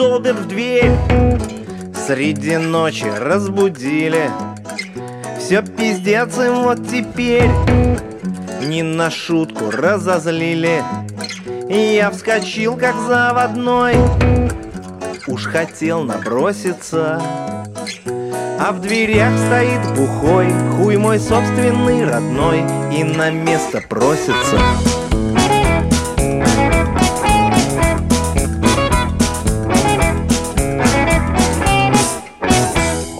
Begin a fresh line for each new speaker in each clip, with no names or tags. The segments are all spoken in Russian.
долбят в дверь. Среди ночи разбудили. Все пиздец им вот теперь. Не на шутку разозлили. Я вскочил как заводной. Уж хотел наброситься. А в дверях стоит бухой Хуй мой собственный родной И на место просится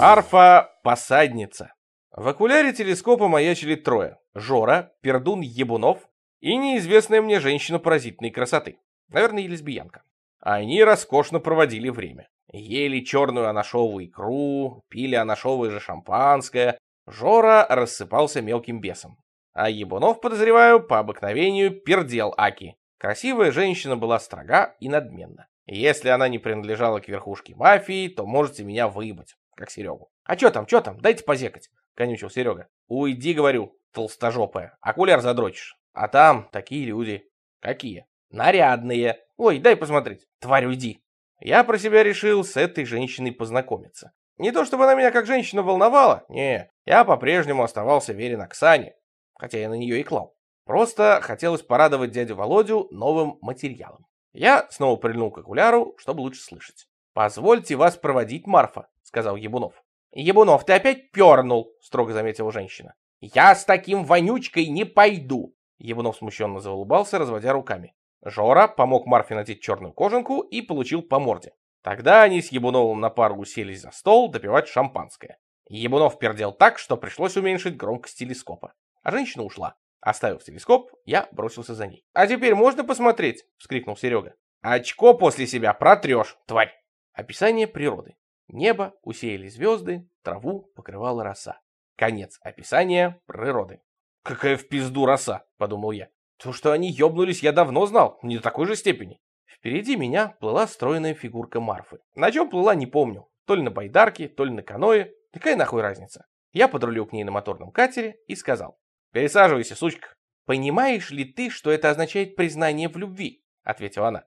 Марфа-посадница. В окуляре телескопа маячили трое. Жора, Пердун Ебунов и неизвестная мне женщина поразительной красоты. Наверное, и лесбиянка. Они роскошно проводили время. Ели черную анашовую икру, пили анашовое же шампанское. Жора рассыпался мелким бесом. А Ебунов, подозреваю, по обыкновению пердел Аки. Красивая женщина была строга и надменна. Если она не принадлежала к верхушке мафии, то можете меня выебать как Серегу. «А чё там, чё там? Дайте позекать!» — конючил Серега. «Уйди, говорю, толстожопая, окуляр задрочишь. А там такие люди». «Какие?» «Нарядные. Ой, дай посмотреть. Тварь, уйди!» Я про себя решил с этой женщиной познакомиться. Не то чтобы она меня как женщина волновала, не, я по-прежнему оставался верен Оксане, хотя я на нее и клал. Просто хотелось порадовать дядю Володю новым материалом. Я снова прильнул к окуляру, чтобы лучше слышать. «Позвольте вас проводить, Марфа», — сказал Ебунов. «Ебунов, ты опять пернул», — строго заметила женщина. «Я с таким вонючкой не пойду». Ебунов смущенно заулыбался, разводя руками. Жора помог Марфе надеть черную кожанку и получил по морде. Тогда они с Ебуновым на пару уселись за стол допивать шампанское. Ебунов пердел так, что пришлось уменьшить громкость телескопа. А женщина ушла. Оставив телескоп, я бросился за ней. «А теперь можно посмотреть?» — вскрикнул Серега. «Очко после себя протрешь, тварь!» Описание природы. Небо усеяли звезды, траву покрывала роса. Конец описания природы. «Какая в пизду роса!» — подумал я. То, что они ёбнулись, я давно знал, не до такой же степени. Впереди меня плыла стройная фигурка Марфы. На чем плыла, не помню. То ли на байдарке, то ли на каное. Какая нахуй разница? Я подрулил к ней на моторном катере и сказал. «Пересаживайся, сучка». «Понимаешь ли ты, что это означает признание в любви?» — ответила она.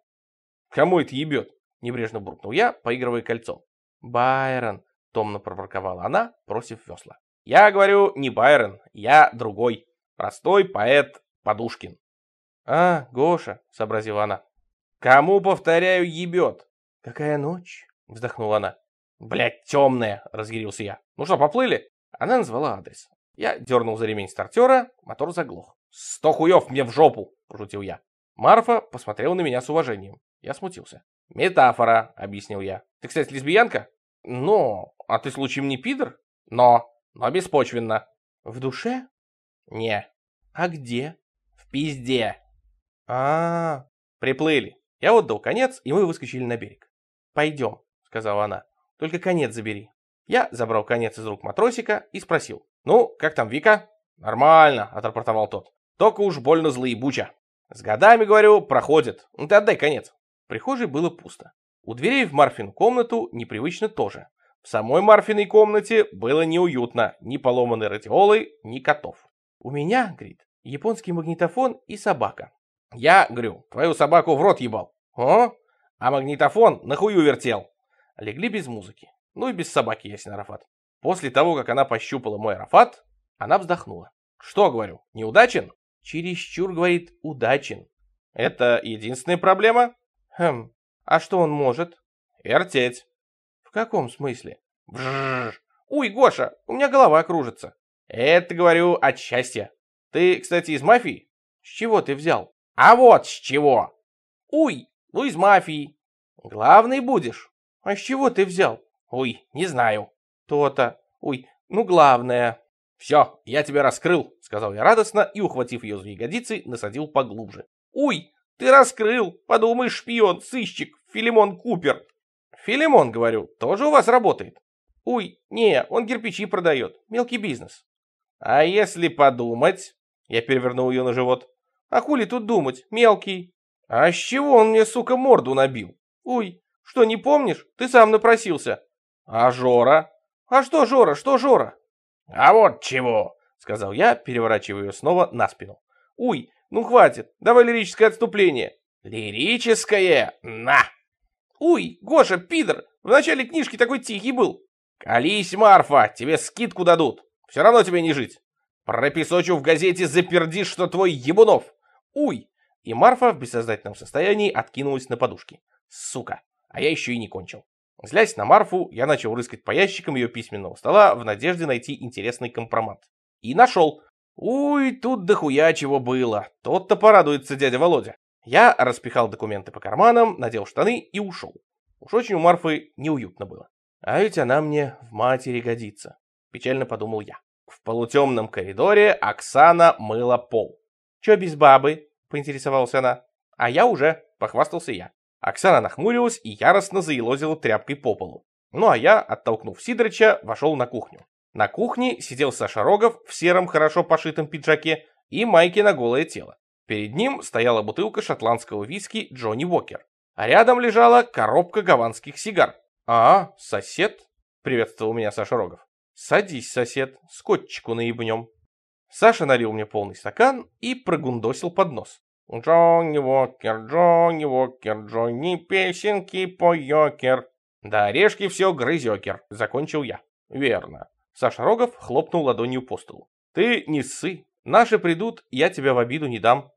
«Кому это ебет?» — небрежно буркнул я, поигрывая кольцом. «Байрон», — томно проворковала она, бросив весла. «Я говорю, не Байрон, я другой. Простой поэт Подушкин». «А, Гоша», — сообразила она. «Кому, повторяю, ебет?» «Какая ночь?» — вздохнула она. «Блядь, темная!» — разъярился я. «Ну что, поплыли?» Она назвала адрес. Я дернул за ремень стартера, мотор заглох. «Сто хуев мне в жопу!» — пошутил я. Марфа посмотрела на меня с уважением. Я смутился. «Метафора», — объяснил я. «Ты, кстати, лесбиянка?» «Ну, а ты случаем не пидор?» «Но, но беспочвенно». «В душе?» «Не». «А где?» «В пизде». А, приплыли. Я отдал конец, и мы выскочили на берег. Пойдем, сказала она. Только конец забери. Я забрал конец из рук матросика и спросил. Ну, как там Вика? Нормально, отрапортовал тот. Только уж больно злоебуча. С годами, говорю, проходит. Ну ты отдай конец. Прихожей было пусто. У дверей в Марфину комнату непривычно тоже. В самой Марфиной комнате было неуютно. Ни поломанной радиолы, ни котов. У меня, говорит, японский магнитофон и собака. Я, говорю, твою собаку в рот ебал. О? А магнитофон нахую вертел. Легли без музыки. Ну и без собаки, ясен Арафат. После того, как она пощупала мой Арафат, она вздохнула. Что, говорю, неудачен? Чересчур, говорит, удачен. Это единственная проблема? Хм, а что он может? Вертеть. В каком смысле? Бжжж. Уй, Гоша, у меня голова кружится. Это, говорю, от счастья. Ты, кстати, из мафии? С чего ты взял? А вот с чего. Уй, ну из мафии. Главный будешь. А с чего ты взял? Уй, не знаю. То-то. Уй, ну главное. Все, я тебя раскрыл, сказал я радостно и, ухватив ее за ягодицы, насадил поглубже. Уй, ты раскрыл. Подумай, шпион, сыщик, Филимон Купер. Филимон, говорю, тоже у вас работает? Уй, не, он кирпичи продает. Мелкий бизнес. А если подумать... Я перевернул ее на живот. А хули тут думать, мелкий? А с чего он мне, сука, морду набил? Ой, что, не помнишь? Ты сам напросился. А Жора? А что Жора, что Жора? А вот чего, сказал я, переворачивая ее снова на спину. Уй, ну хватит, давай лирическое отступление. Лирическое? На! Уй, Гоша, пидор, в начале книжки такой тихий был. Колись, Марфа, тебе скидку дадут. Все равно тебе не жить. Пропесочу в газете запердишь, что твой Ебунов. Уй. И Марфа в бессознательном состоянии откинулась на подушки. Сука, а я еще и не кончил. Злясь на Марфу, я начал рыскать по ящикам ее письменного стола в надежде найти интересный компромат. И нашел. Уй, тут дохуя чего было. Тот-то порадуется дядя Володя. Я распихал документы по карманам, надел штаны и ушел. Уж очень у Марфы неуютно было. А ведь она мне в матери годится. Печально подумал я. В полутемном коридоре Оксана мыла пол. «Чё без бабы?» — поинтересовалась она. «А я уже», — похвастался я. Оксана нахмурилась и яростно заелозила тряпкой по полу. Ну а я, оттолкнув Сидорыча, вошел на кухню. На кухне сидел Саша Рогов в сером хорошо пошитом пиджаке и майке на голое тело. Перед ним стояла бутылка шотландского виски Джонни Уокер. А рядом лежала коробка гаванских сигар. «А, сосед?» — приветствовал меня Саша Рогов. «Садись, сосед, скотчику наебнем». Саша налил мне полный стакан и прогундосил под нос. «Джонни Уокер, Джонни Уокер, Джонни песенки поёкер». «Да орешки все грызёкер», — закончил я. «Верно». Саша Рогов хлопнул ладонью по столу. «Ты не ссы. Наши придут, я тебя в обиду не дам».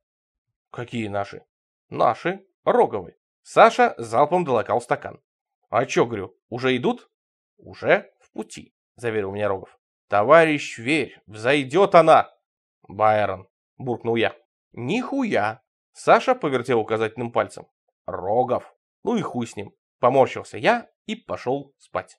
«Какие наши?» «Наши. Роговы». Саша залпом долокал стакан. «А чё, говорю, уже идут?» «Уже в пути», — заверил меня Рогов. «Товарищ, верь, взойдет она!» «Байрон», — буркнул я. «Нихуя!» Саша повертел указательным пальцем. «Рогов! Ну и хуй с ним!» Поморщился я и пошел спать.